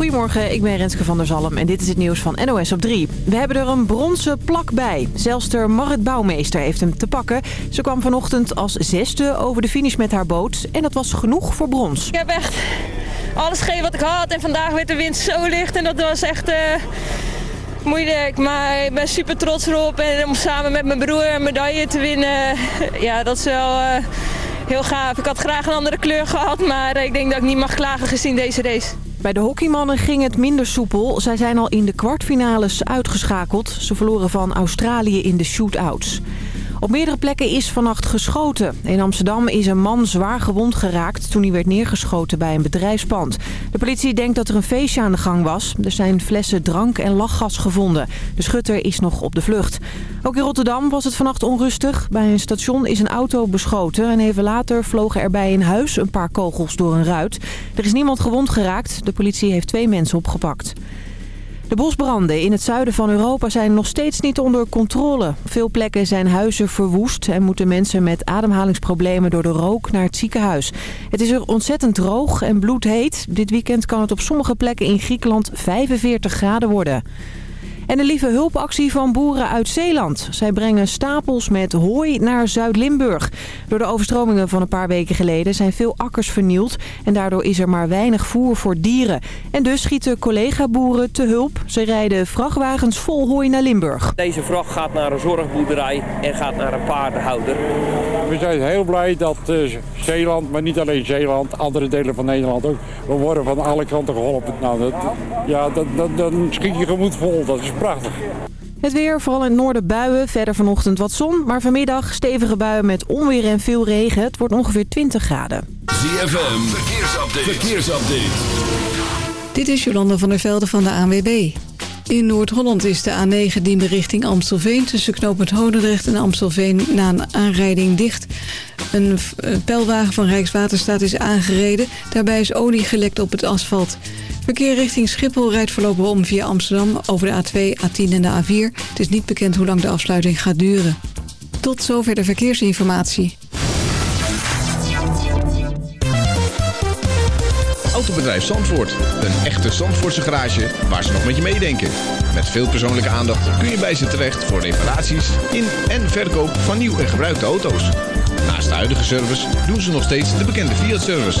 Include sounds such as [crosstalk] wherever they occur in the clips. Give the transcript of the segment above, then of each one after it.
Goedemorgen, ik ben Renske van der Zalm en dit is het nieuws van NOS op 3. We hebben er een bronzen plak bij. Zelfs de Marit Bouwmeester heeft hem te pakken. Ze kwam vanochtend als zesde over de finish met haar boot en dat was genoeg voor brons. Ik heb echt alles gegeven wat ik had en vandaag werd de wind zo licht en dat was echt... Uh moeilijk, maar ik ben super trots erop. En om samen met mijn broer een medaille te winnen, ja, dat is wel uh, heel gaaf. Ik had graag een andere kleur gehad, maar ik denk dat ik niet mag klagen gezien deze race. Bij de hockeymannen ging het minder soepel. Zij zijn al in de kwartfinales uitgeschakeld. Ze verloren van Australië in de shootouts. Op meerdere plekken is vannacht geschoten. In Amsterdam is een man zwaar gewond geraakt toen hij werd neergeschoten bij een bedrijfspand. De politie denkt dat er een feestje aan de gang was. Er zijn flessen drank en lachgas gevonden. De schutter is nog op de vlucht. Ook in Rotterdam was het vannacht onrustig. Bij een station is een auto beschoten en even later vlogen er bij een huis een paar kogels door een ruit. Er is niemand gewond geraakt. De politie heeft twee mensen opgepakt. De bosbranden in het zuiden van Europa zijn nog steeds niet onder controle. Veel plekken zijn huizen verwoest en moeten mensen met ademhalingsproblemen door de rook naar het ziekenhuis. Het is er ontzettend droog en bloedheet. Dit weekend kan het op sommige plekken in Griekenland 45 graden worden. En een lieve hulpactie van boeren uit Zeeland. Zij brengen stapels met hooi naar Zuid-Limburg. Door de overstromingen van een paar weken geleden zijn veel akkers vernield. En daardoor is er maar weinig voer voor dieren. En dus schieten collega-boeren te hulp. Ze rijden vrachtwagens vol hooi naar Limburg. Deze vracht gaat naar een zorgboerderij en gaat naar een paardenhouder. We zijn heel blij dat uh, Zeeland, maar niet alleen Zeeland, andere delen van Nederland ook. We worden van alle kanten geholpen. Nou, dat, ja, dat, dat, dan schiet je gemoed vol. Dat is prachtig. Het weer, vooral in het noorden buien. Verder vanochtend wat zon, maar vanmiddag stevige buien met onweer en veel regen. Het wordt ongeveer 20 graden. ZFM, verkeersupdate. verkeersupdate. Dit is Jolanda van der Velde van de ANWB. In Noord-Holland is de A9 diende richting Amstelveen... tussen knooppunt Hodendrecht en Amstelveen na een aanrijding dicht. Een pijlwagen van Rijkswaterstaat is aangereden. Daarbij is olie gelekt op het asfalt. Verkeer richting Schiphol rijdt voorlopig om via Amsterdam over de A2, A10 en de A4. Het is niet bekend hoe lang de afsluiting gaat duren. Tot zover de verkeersinformatie. Autobedrijf Zandvoort. Een echte Zandvoortse garage waar ze nog met je meedenken. Met veel persoonlijke aandacht kun je bij ze terecht voor reparaties in en verkoop van nieuw en gebruikte auto's. Naast de huidige service doen ze nog steeds de bekende Fiat-service.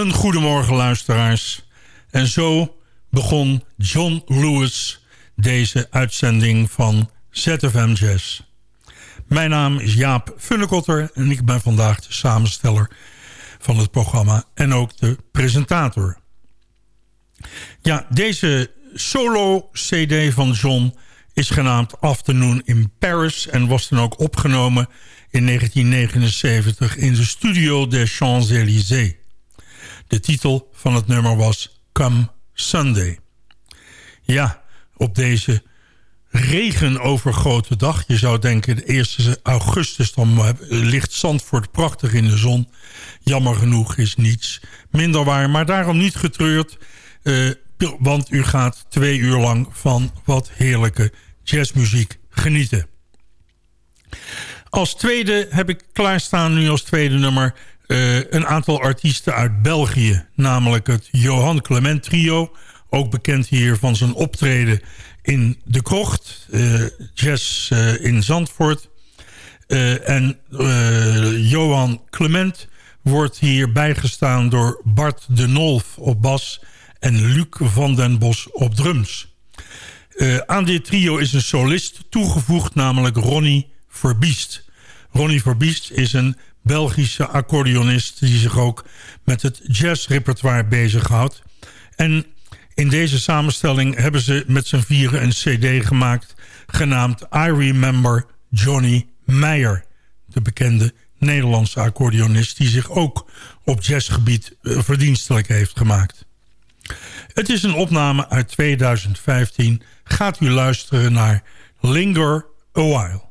Een goedemorgen luisteraars. En zo begon John Lewis deze uitzending van ZFM Jazz. Mijn naam is Jaap Funnekotter en ik ben vandaag de samensteller van het programma en ook de presentator. Ja, deze solo-cd van John is genaamd Afternoon in Paris... en was dan ook opgenomen in 1979 in de studio des Champs-Élysées. De titel van het nummer was Come Sunday. Ja, op deze regenovergrote dag. Je zou denken de 1 augustus, dan ligt Zandvoort prachtig in de zon. Jammer genoeg is niets minder waar, maar daarom niet getreurd... Uh, want u gaat twee uur lang van wat heerlijke jazzmuziek genieten. Als tweede heb ik klaarstaan nu als tweede nummer... Uh, een aantal artiesten uit België. Namelijk het Johan Clement Trio. Ook bekend hier van zijn optreden in De Krocht. Uh, jazz uh, in Zandvoort. en Johan Clement wordt hier bijgestaan door Bart de Nolf op bas en Luc van den Bos op drums. Aan dit trio is een solist toegevoegd, namelijk Ronnie Verbiest. Ronnie Verbiest is een Belgische accordeonist... die zich ook met het jazzrepertoire bezighoudt. En in deze samenstelling hebben ze met z'n vieren een cd gemaakt... genaamd I Remember Johnny Meyer. De bekende Nederlandse accordeonist... die zich ook op jazzgebied eh, verdienstelijk heeft gemaakt. Het is een opname uit 2015. Gaat u luisteren naar Linger a While.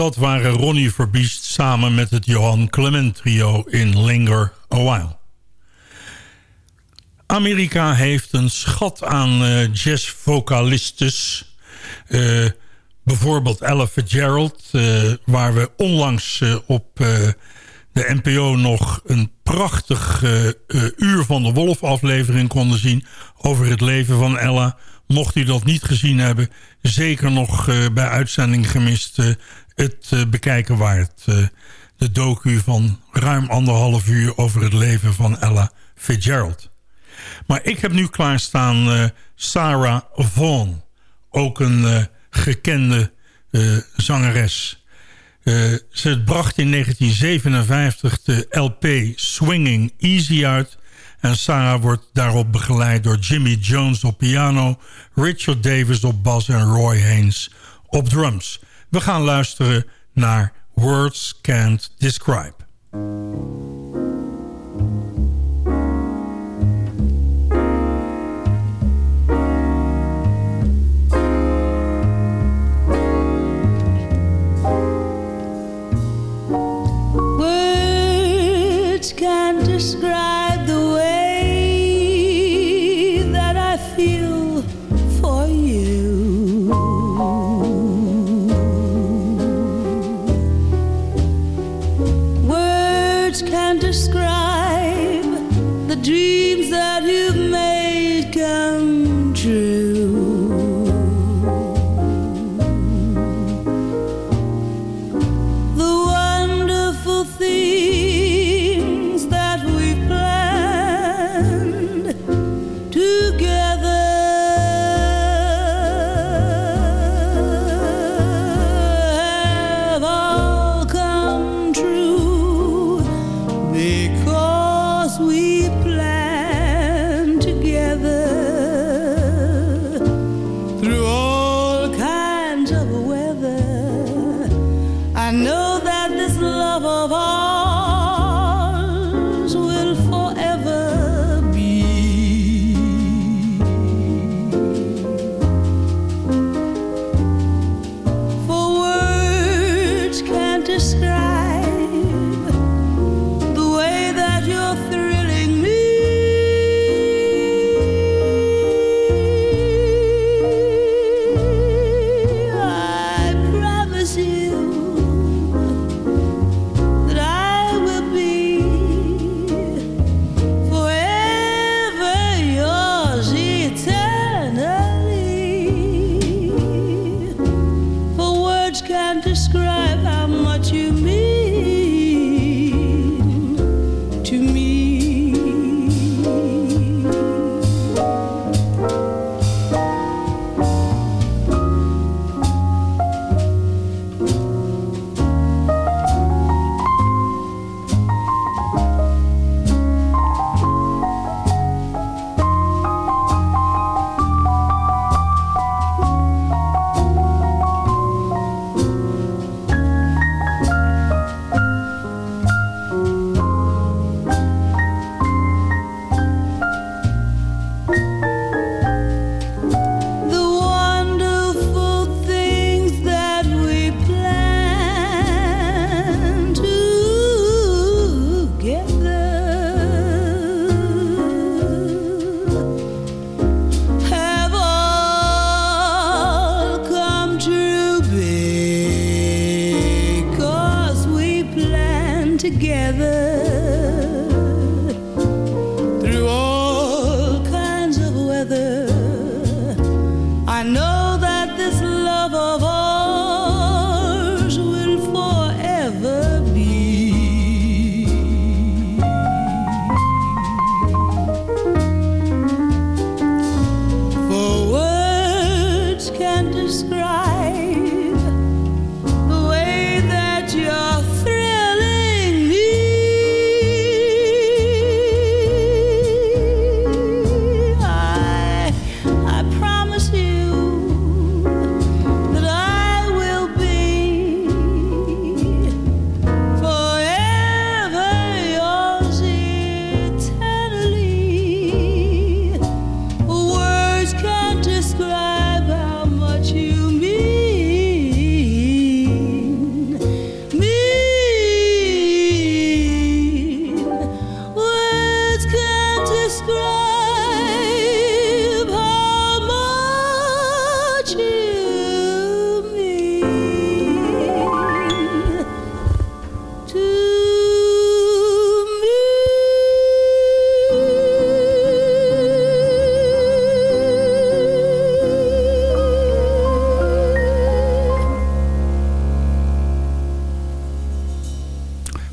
Dat waren Ronnie Verbiest samen met het Johan Clement trio in Linger a While. Amerika heeft een schat aan uh, jazzvocalistes. Uh, bijvoorbeeld Ella Fitzgerald, uh, waar we onlangs op de NPO nog een prachtig Uur van de Wolf aflevering konden zien... over het leven van Ella. Mocht u dat niet gezien hebben, zeker nog bij uitzending gemist... het bekijken waard. de docu van ruim anderhalf uur over het leven van Ella Fitzgerald. Maar ik heb nu klaarstaan uh, Sarah Vaughan. Ook een gekende zangeres. ze bracht in 1957 de LP Swinging Easy uit. En Sarah wordt daarop begeleid door Jimmy Jones op piano... Richard Davis op bas en Roy Haynes op drums. We gaan luisteren naar Words Can't Describe. describe the way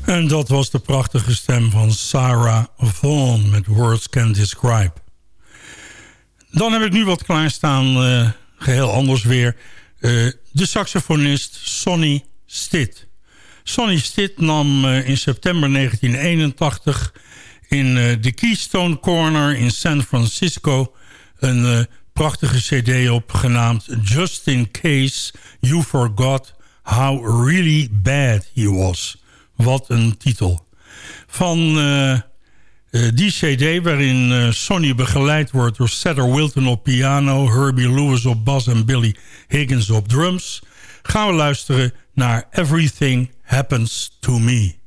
En dat was de prachtige stem van Sarah Vaughan met Words Can Describe. Dan heb ik nu wat klaarstaan, uh, geheel anders weer. Uh, de saxofonist Sonny Stitt. Sonny Stitt nam uh, in september 1981 in de Keystone Corner in San Francisco... een prachtige cd op genaamd Just in Case You Forgot How Really Bad He Was... Wat een titel. Van uh, die cd waarin uh, Sonny begeleid wordt door Cedar Wilton op piano... Herbie Lewis op bas en Billy Higgins op drums... gaan we luisteren naar Everything Happens to Me.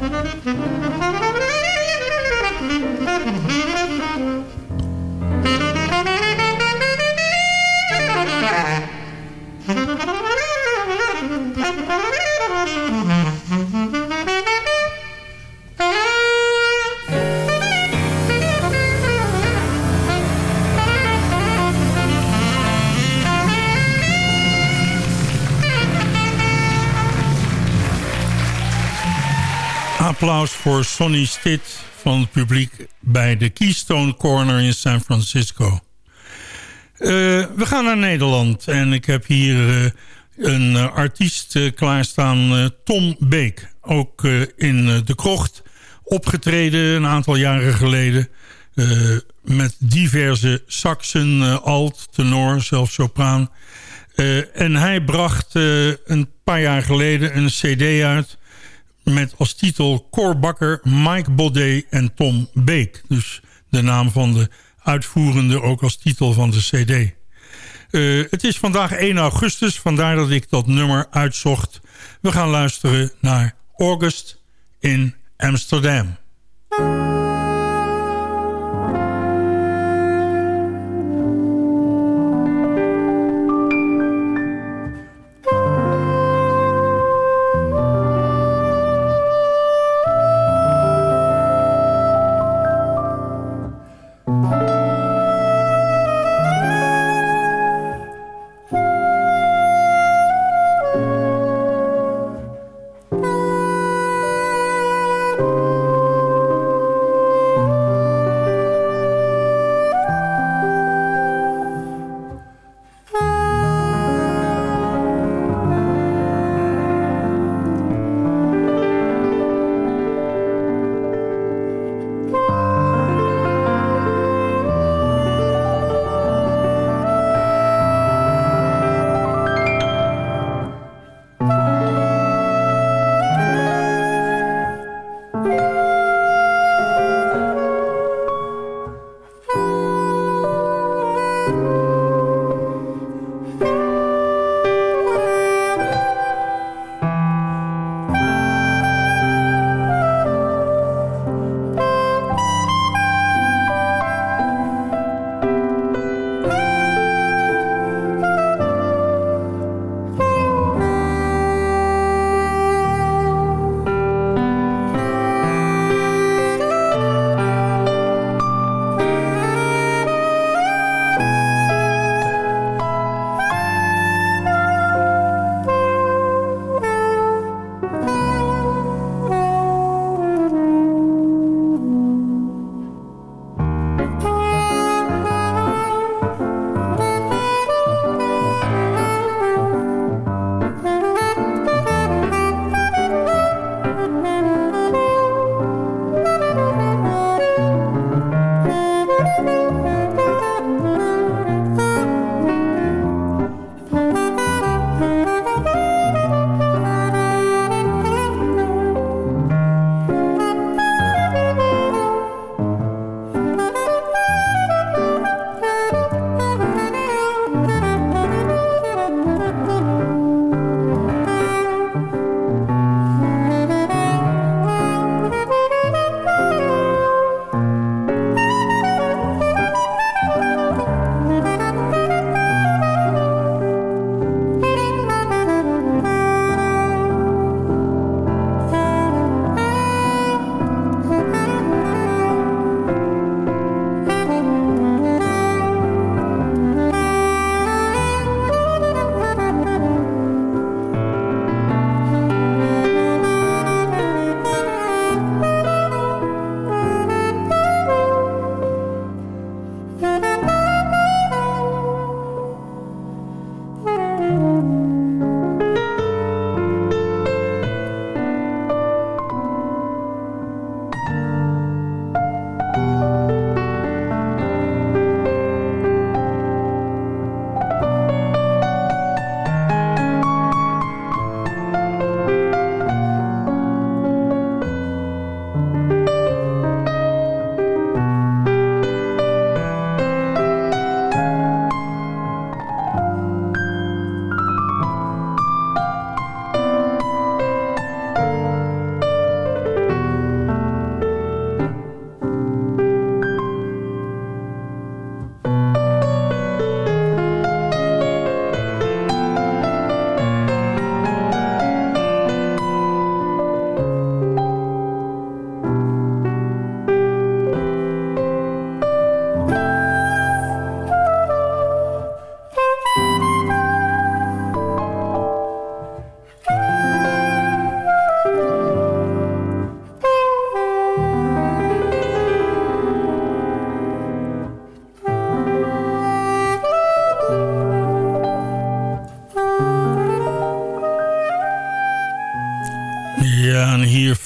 Mm-hmm. Applaus voor Sonny Stitt van het publiek bij de Keystone Corner in San Francisco. Uh, we gaan naar Nederland en ik heb hier uh, een uh, artiest klaarstaan, Tom Beek. Ook in De Krocht opgetreden een aantal jaren geleden. met diverse saxen, alt, tenor, zelfs sopraan. en hij bracht een paar jaar geleden een cd uit met als titel Cor Bakker, Mike Baudet en Tom Beek. Dus de naam van de uitvoerende ook als titel van de cd. Uh, het is vandaag 1 augustus, vandaar dat ik dat nummer uitzocht. We gaan luisteren naar August in Amsterdam.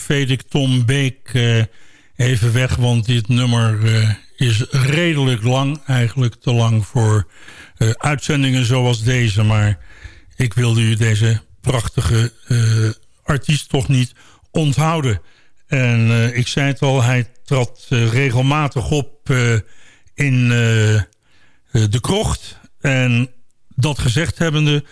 Veed ik Tom Beek uh, even weg, want dit nummer uh, is redelijk lang. Eigenlijk te lang voor uh, uitzendingen zoals deze. Maar ik wilde u deze prachtige artiest toch niet onthouden. En ik zei het al, hij trad regelmatig op in de krocht. En dat gezegd hebbende,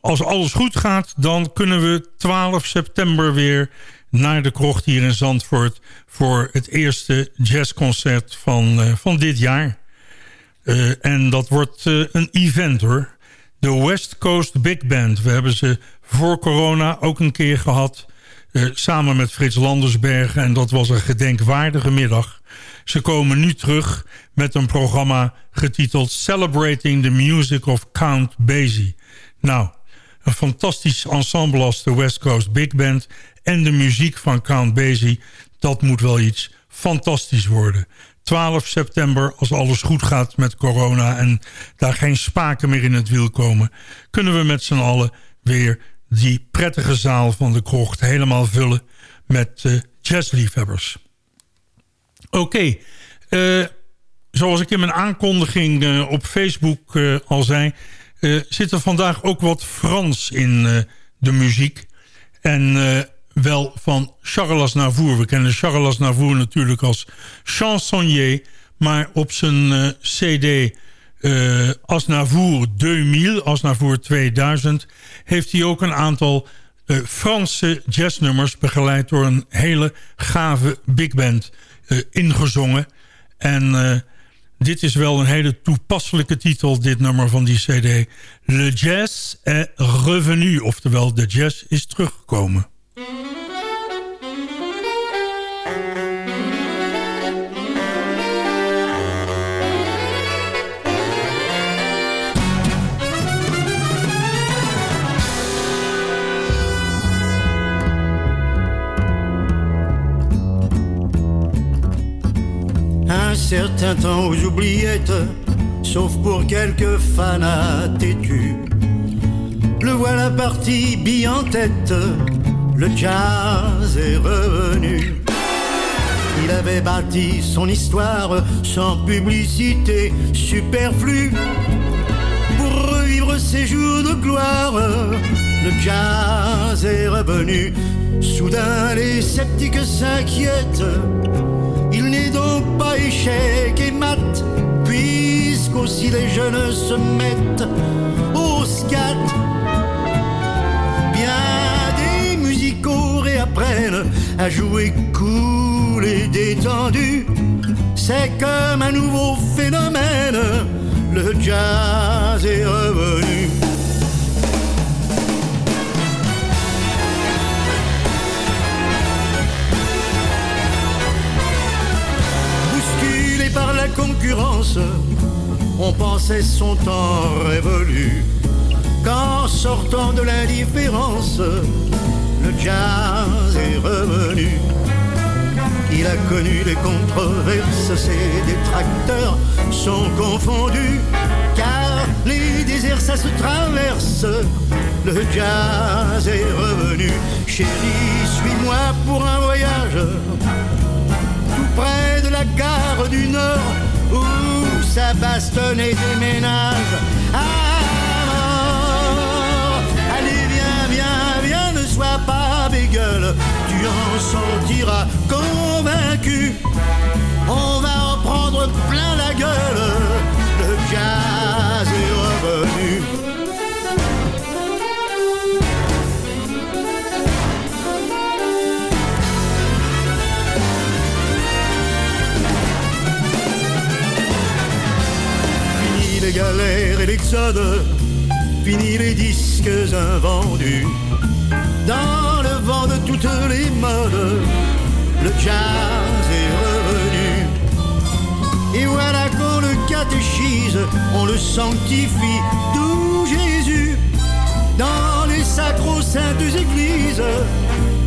als alles goed gaat... dan kunnen we 12 september weer naar de krocht hier in Zandvoort... voor het eerste jazzconcert van, uh, van dit jaar. Uh, en dat wordt uh, een event hoor. De West Coast Big Band. We hebben ze voor corona ook een keer gehad... samen met Frits Landersbergen. En dat was een gedenkwaardige middag. Ze komen nu terug met een programma getiteld... Celebrating the Music of Count Basie. Nou, een fantastisch ensemble als de West Coast Big Band... en de muziek van Count Basie, dat moet wel iets fantastisch worden. 12 september, als alles goed gaat met corona... en daar geen spaken meer in het wiel komen... kunnen we met z'n allen weer die prettige zaal van de krocht helemaal vullen... met uh, jazzliefhebbers. Oké, uh, zoals ik in mijn aankondiging uh, op Facebook al zei... Zit er vandaag ook wat Frans in de muziek. En wel van Charles Aznavour. We kennen Charles Aznavour natuurlijk als chansonnier. Maar op zijn cd Aznavour 2000, Aznavour 2000... heeft hij ook een aantal Franse jazznummers... begeleid door een hele gave big band ingezongen. En dit is wel een hele toepasselijke titel, dit nummer van die cd. Le jazz est revenu, oftewel de jazz is teruggekomen. Un certain temps aux oubliettes, sauf pour quelques fanats têtus. Le voilà parti, bille en tête, le jazz est revenu. Il avait bâti son histoire sans publicité superflue. Pour revivre ses jours de gloire, le jazz est revenu. Soudain les sceptiques s'inquiètent il n'est donc pas échec et mat, puisqu'aussi les jeunes se mettent au scat. À jouer cool et détendu. C'est comme un nouveau phénomène, le jazz est revenu. par la concurrence, on pensait son temps révolu. Qu'en sortant de l'indifférence, le jazz est revenu. Il a connu des controverses, ses détracteurs sont confondus, car les déserts ça se traverse. Le jazz est revenu. Chérie, suis-moi pour un voyage près de la gare du Nord où ça bastonne et déménage en sortiras convaincu. On va en prendre plein la gueule, le jazz est revenu. les galères et l'exode, fini les disques invendus. Toutes les modes, le jazz est revenu. Et voilà qu'on le catéchise, on le sanctifie, d'où Jésus. Dans les sacro-saintes églises,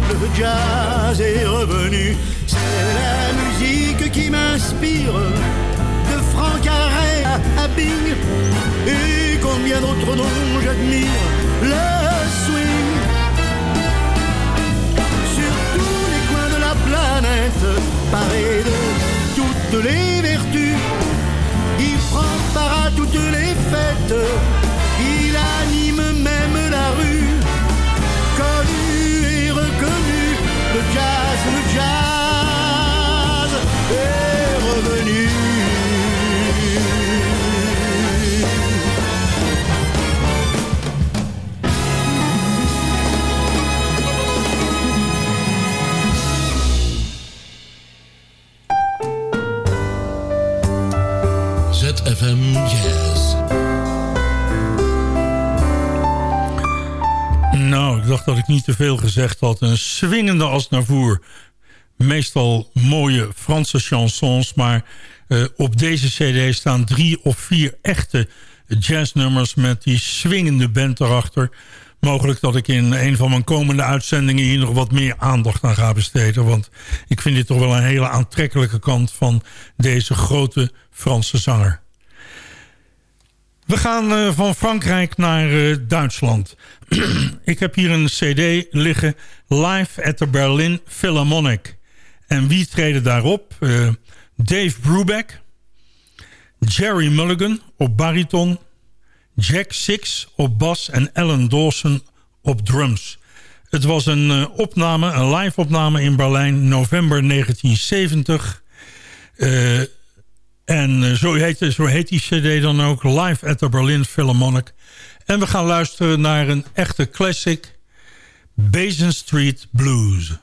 le jazz est revenu. C'est la musique qui m'inspire Franck Carré à Bing et combien d'autres noms j'admire paré de toutes les vertus. Il prend part à toutes les fêtes. Il anime même ZFM Jazz. Nou, ik dacht dat ik niet te veel gezegd had. Een swingende als naar. Meestal mooie Franse chansons, maar uh, op deze cd staan drie of vier echte jazznummers met die swingende band erachter. Mogelijk dat ik in een van mijn komende uitzendingen hier nog wat meer aandacht aan ga besteden. Want ik vind dit toch wel een hele aantrekkelijke kant van deze grote Franse zanger. We gaan uh, van Frankrijk naar uh, Duitsland. [clears throat] ik heb hier een cd liggen. Live at the Berlin Philharmonic. En wie treden daarop? Uh, Dave Brubeck. Jerry Mulligan op bariton. Jack Six op bas en Alan Dawson op drums. Het was een opname, een live opname in Berlijn, november 1970. Uh, en eh, zo heet, zo heet die cd dan ook Live at the Berlin Philharmonic. En we gaan luisteren naar een echte classic... Basin Street Blues.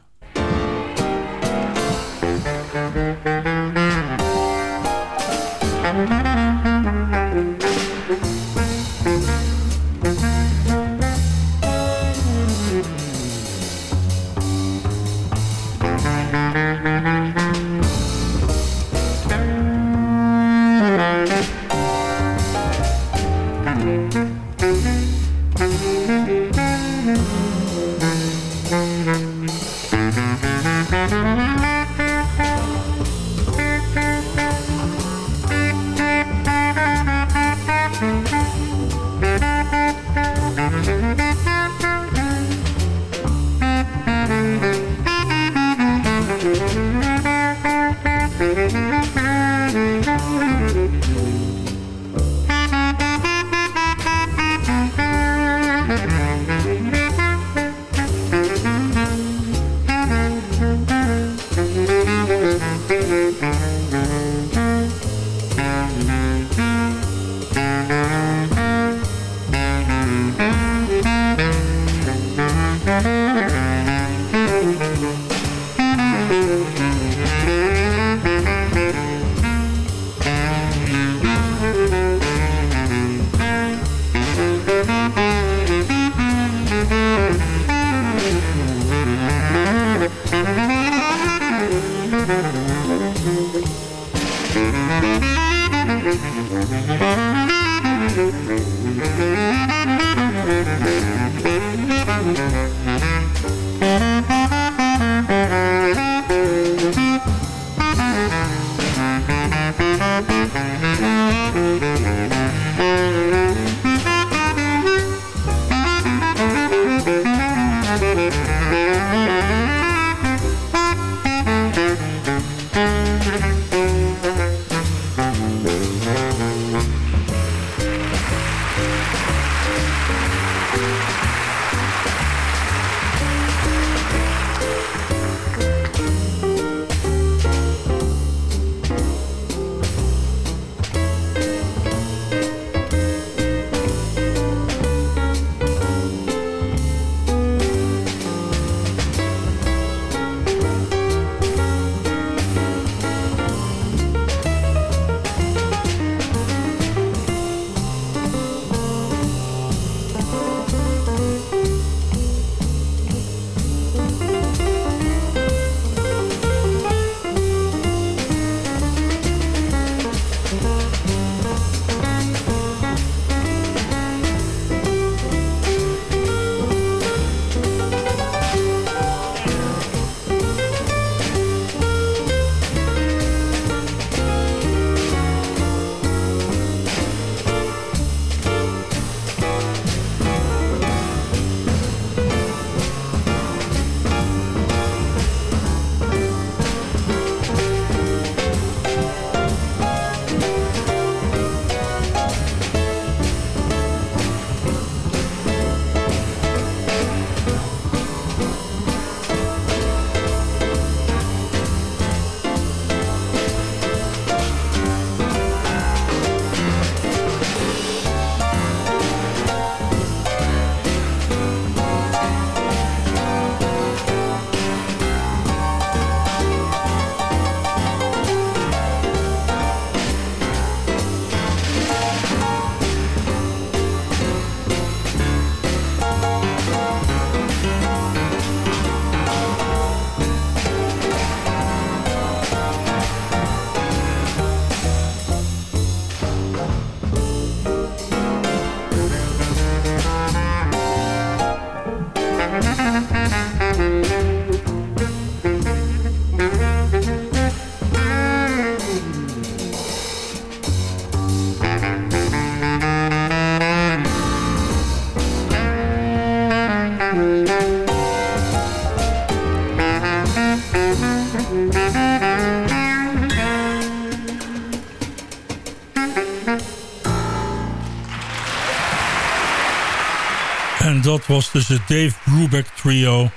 Dat was dus het Dave Brubeck trio...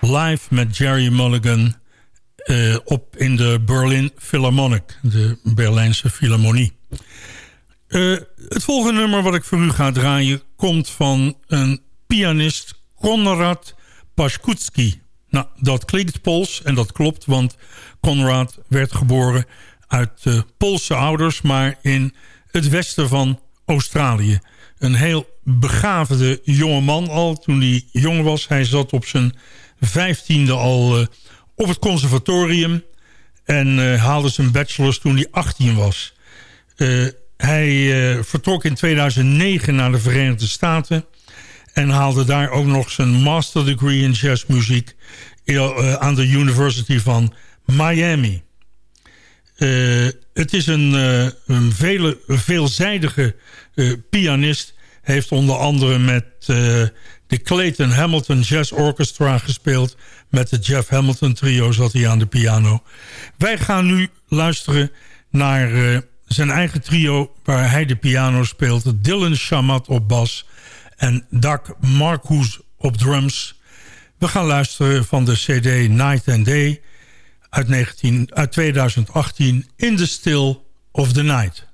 live met Jerry Mulligan... Uh, op in de Berlin Philharmonic, de Berlijnse Philharmonie. Uh, het volgende nummer wat ik voor u ga draaien... komt van een pianist, Konrad Paskutski. Nou, dat klinkt Pools en dat klopt... want Konrad werd geboren uit uh, Poolse ouders... maar in het westen van Australië. Een heel begaafde jonge man al toen hij jong was. Hij zat op zijn vijftiende al uh, op het conservatorium... en uh, haalde zijn bachelors toen hij 18 was. Uh, hij vertrok in 2009 naar de Verenigde Staten... en haalde daar ook nog zijn master degree in jazzmuziek... aan de University van Miami. Het is een, een vele, veelzijdige pianist heeft onder andere met de Clayton Hamilton Jazz Orchestra gespeeld. Met de Jeff Hamilton trio zat hij aan de piano. Wij gaan nu luisteren naar zijn eigen trio waar hij de piano speelt. Dylan Shamat op bas en Doug Marcus op drums. We gaan luisteren van de cd Night and Day uit, 19, uit 2018 In the Still of the Night.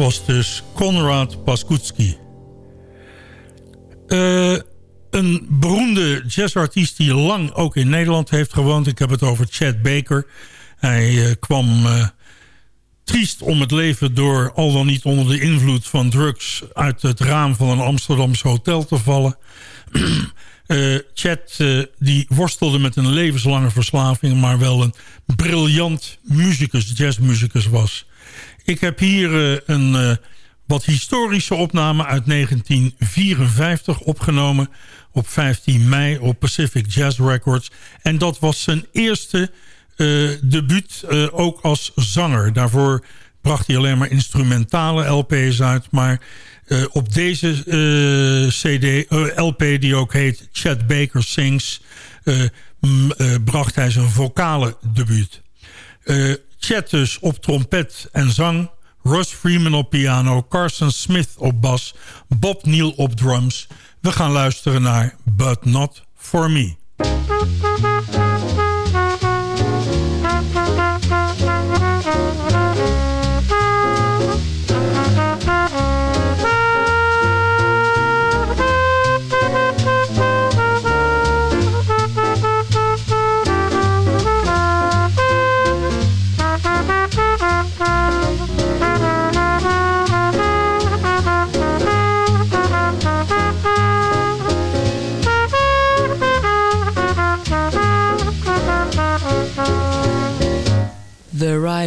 Was dus Konrad Paskutski. Uh, een beroemde jazzartiest die lang ook in Nederland heeft gewoond. Ik heb het over Chad Baker. Hij uh, kwam uh, triest om het leven door al dan niet onder de invloed van drugs... uit het raam van een Amsterdamse hotel te vallen. [clears throat] Chad die worstelde met een levenslange verslaving... maar wel een briljant muzikus, jazzmuzikus was. Ik heb hier uh, een wat historische opname uit 1954 opgenomen... op 15 mei op Pacific Jazz Records. En dat was zijn eerste debuut ook als zanger. Daarvoor bracht hij alleen maar instrumentale LP's uit... maar uh, op deze uh, CD, uh, LP die ook heet Chad Baker Sings... bracht hij zijn vocale debuut. Chad dus op trompet en zang... Russ Freeman op piano, Carson Smith op bas... Bob Neal op drums. We gaan luisteren naar But Not For Me.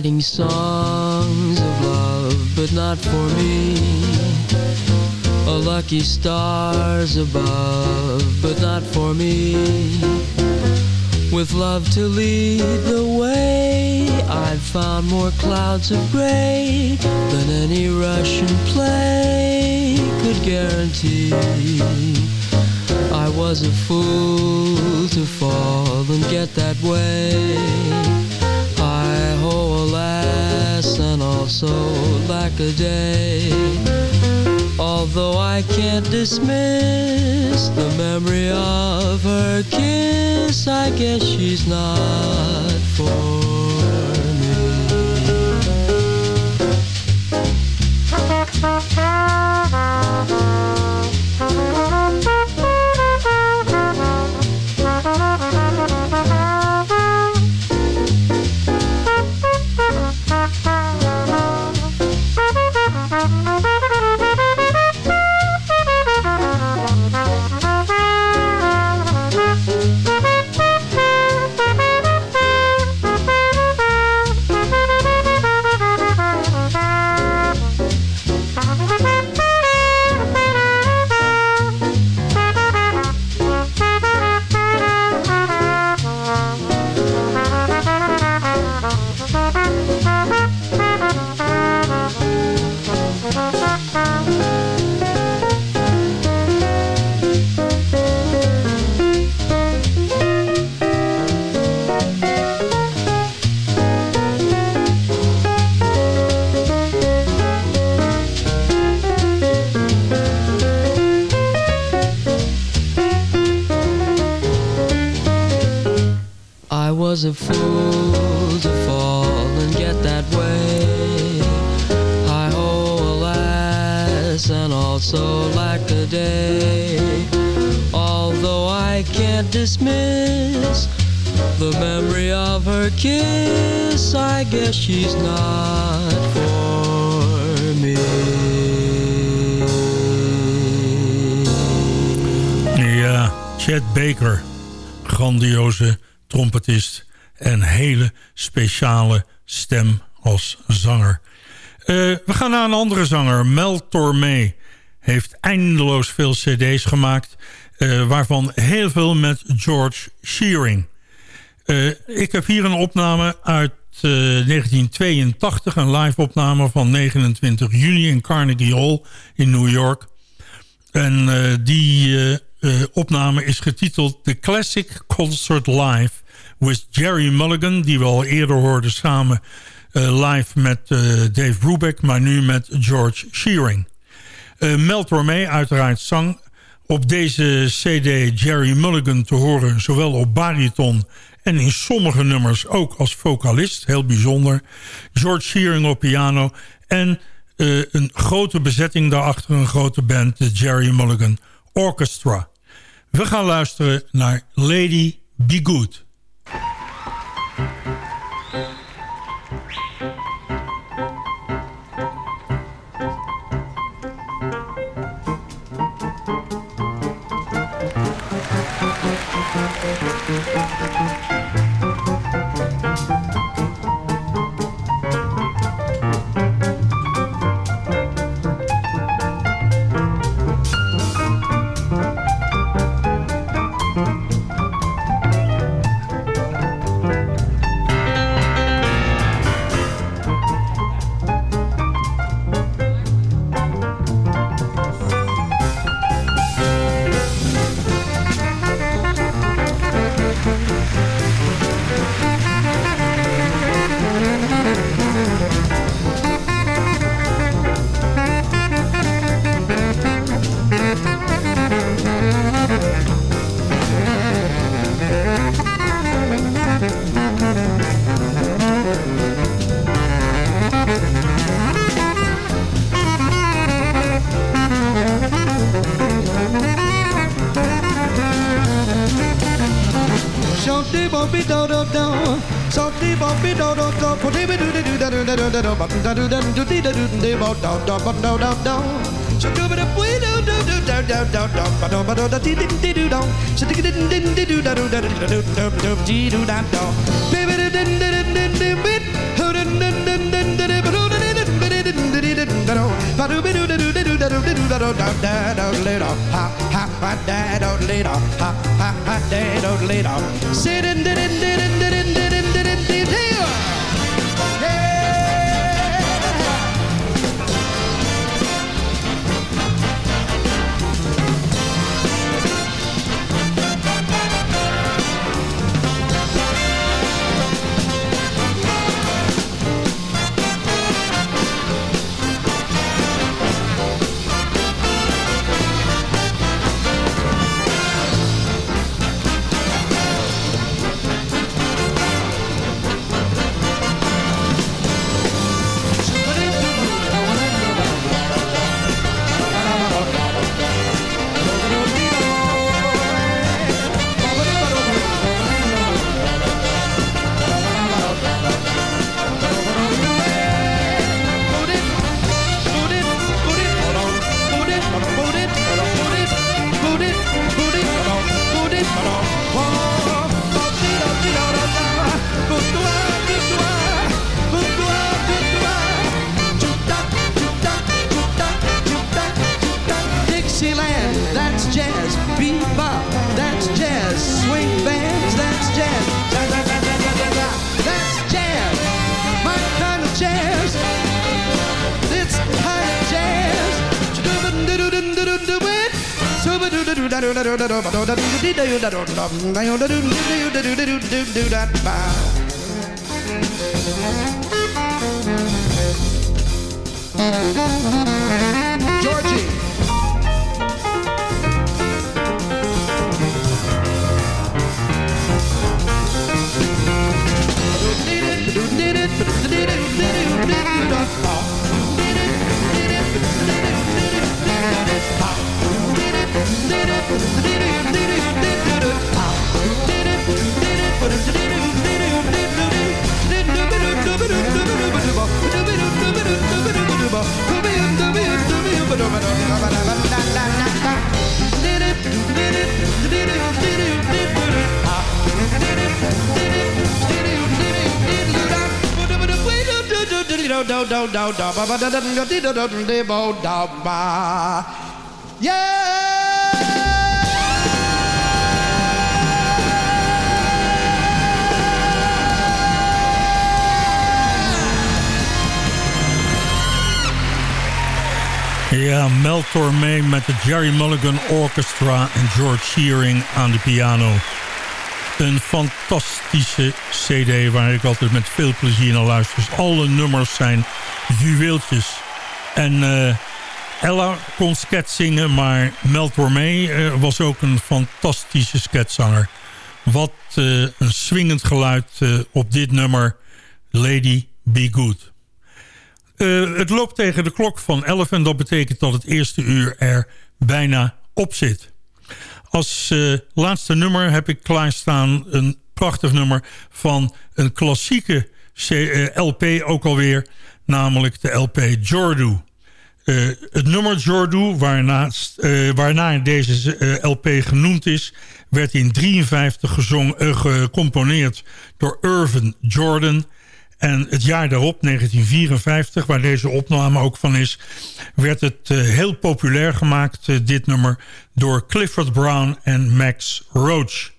Writing songs of love, but not for me. A lucky stars above, but not for me. With love to lead the way, I've found more clouds of gray than any Russian play could guarantee. I was a fool to fall and get that way and also lack a day. Although I can't dismiss the memory of her kiss, I guess she's not for [laughs] was a fool to fall and get that way. I oh alas, and also lack a day. Although I can't dismiss the memory of her kiss, I guess she's not for me. Ja, Chet Baker, grandioze trompetist en hele speciale stem als zanger. Uh, we gaan naar een andere zanger. Mel Tormé heeft eindeloos veel cd's gemaakt... Uh, waarvan heel veel met George Shearing. Uh, ik heb hier een opname uit 1982... een live opname van 29 juni in Carnegie Hall in New York. En die opname is getiteld The Classic Concert Live with Jerry Mulligan... die we al eerder hoorden samen eh, live met eh, Dave Brubeck... maar nu met George Shearing. Uh, Mel Tormé uiteraard zang op deze cd Jerry Mulligan te horen... zowel op bariton en in sommige nummers ook als vocalist. Heel bijzonder. George Shearing op piano en... Een grote bezetting daarachter, een grote band, de Jerry Mulligan Orchestra. We gaan luisteren naar Lady Be Good. da do da do dee da do dee bo da da ba da da da. So do ba da we do do do da da da da ba da ba da da dee dee dee do da. So dee dee dee dee do da do da do do do do dee do da da. Baby da da da da da bit. Ho da da da da da da ba do da da da da da da da da do. Ba do ba do da do da do da do da do da do da da da da da ha ha ha da da da da ha ha ha da da da da. Say da da da da da da. Georgie. Pop. Yeah! Ja, Mel Tormé met de Jerry Mulligan Orchestra en George Shearing aan de piano. Een fantastische cd waar ik altijd met veel plezier naar luister. Alle nummers zijn juweeltjes. En eh, Ella kon sketszingen, maar Mel Tormé uh, eh, was ook een fantastische sketzanger. Wat eh, een swingend geluid op dit nummer, Lady Be Good. Uh, het loopt tegen de klok van 11 en dat betekent dat het eerste uur er bijna op zit. Als laatste nummer heb ik klaarstaan een prachtig nummer van een klassieke LP ook alweer. Namelijk de LP Jordu. Het nummer Jordu, waarna deze LP genoemd is... werd in 1953 gezongen, gecomponeerd door Irvin Jordan. En het jaar daarop, 1954, waar deze opname ook van is... werd het heel populair gemaakt, dit nummer... door Clifford Brown en Max Roach.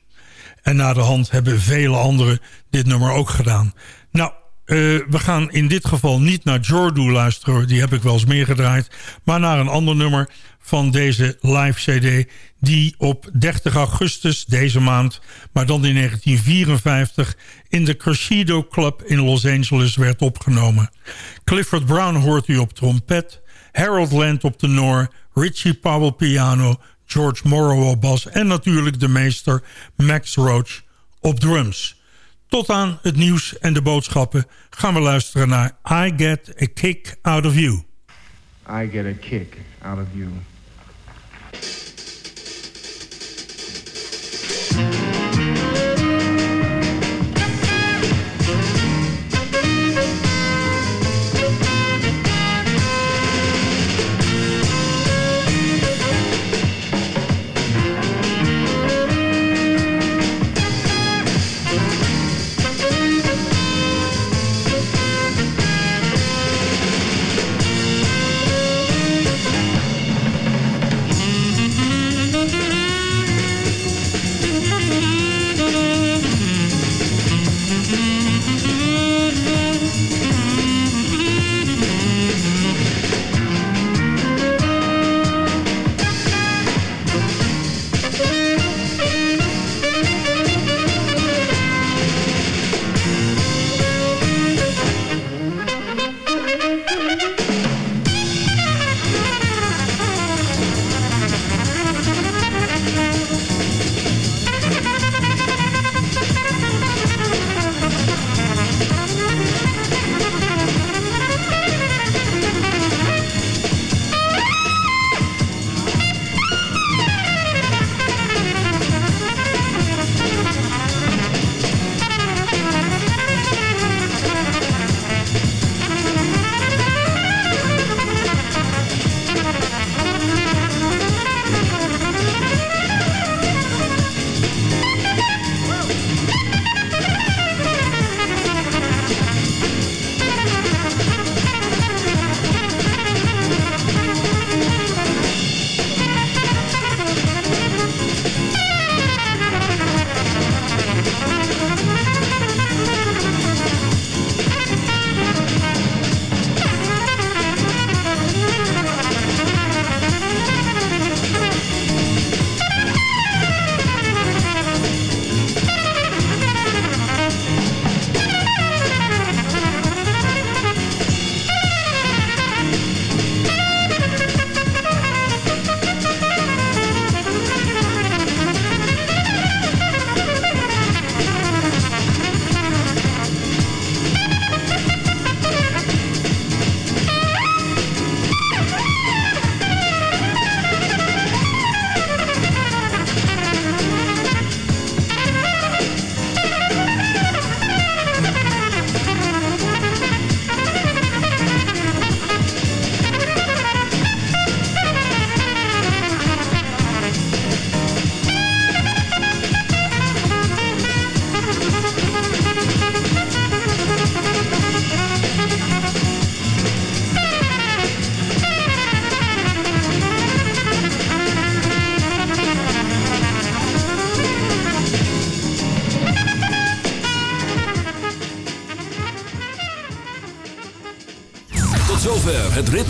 En na de hand hebben vele anderen dit nummer ook gedaan. Nou, uh, we gaan in dit geval niet naar Jordu luisteren. Die heb ik wel eens meer gedraaid. Maar naar een ander nummer van deze live cd. Die op 30 augustus deze maand. Maar dan in 1954 in de Crescido Club in Los Angeles werd opgenomen. Clifford Brown hoort u op trompet. Harold Land op tenor. Richie Powell piano. George Morrow op bas. En natuurlijk de meester Max Roach op drums. Tot aan het nieuws en de boodschappen gaan we luisteren naar I Get a Kick Out of You. I get a kick out of you.